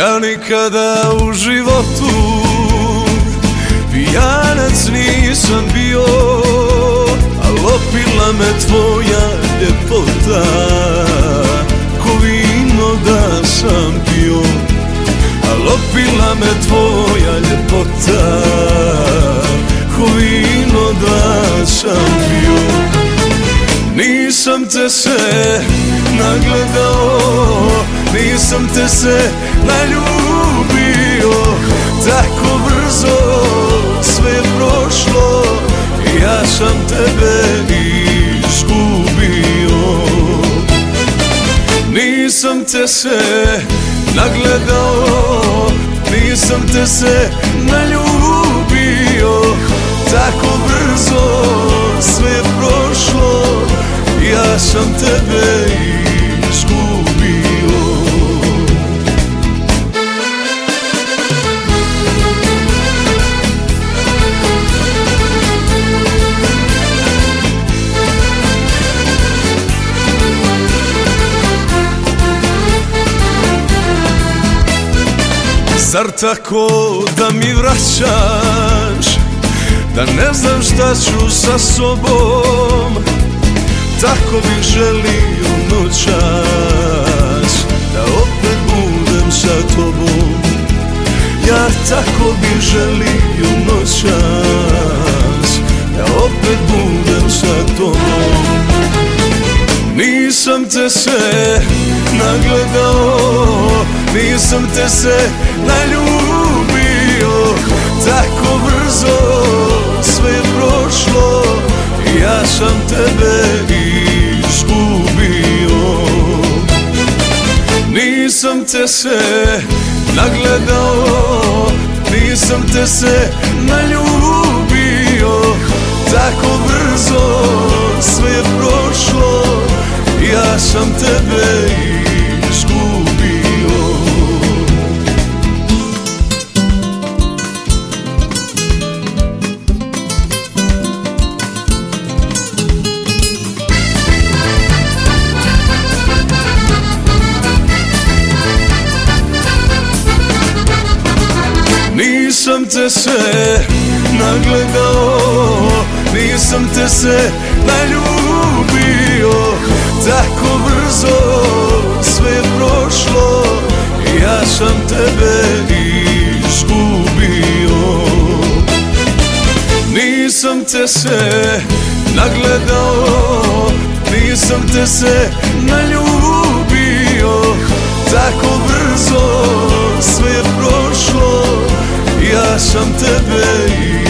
Ja nikada u životu Pijanac nisam bio Al opila me tvoja ljepota. Ko vino da sam pio Al opila me tvoja ljepota. Ko vino da sam pio. Nisam te se nagledao Nisam te se naljubio Tako brzo sve je prošlo Ja sam tebe izgubio. Nisam te se nagledao Nisam te se naljubio Tako brzo sve je prošlo Ja sam tebe Zar tako da mi vraćaš? Da ne znam šta ću sa sobom. Tako bih želio noćas Da opet budem sa tobom. Ja tako bih želio noćas Da opet budem sa tobom. Nisam te se nagledao Nisam te se naljubio Tako brzo sve je prošlo Ja sam tebe izgubio. Nisam te se nagledao Nisam te se Nisam te se nagledao Nisam te se naljubio. Tako brzo sve je prošlo Ja sam tebe izgubio. Nisam te se nagledao Nisam te se naljubio. Tako brzo ja sam tebe i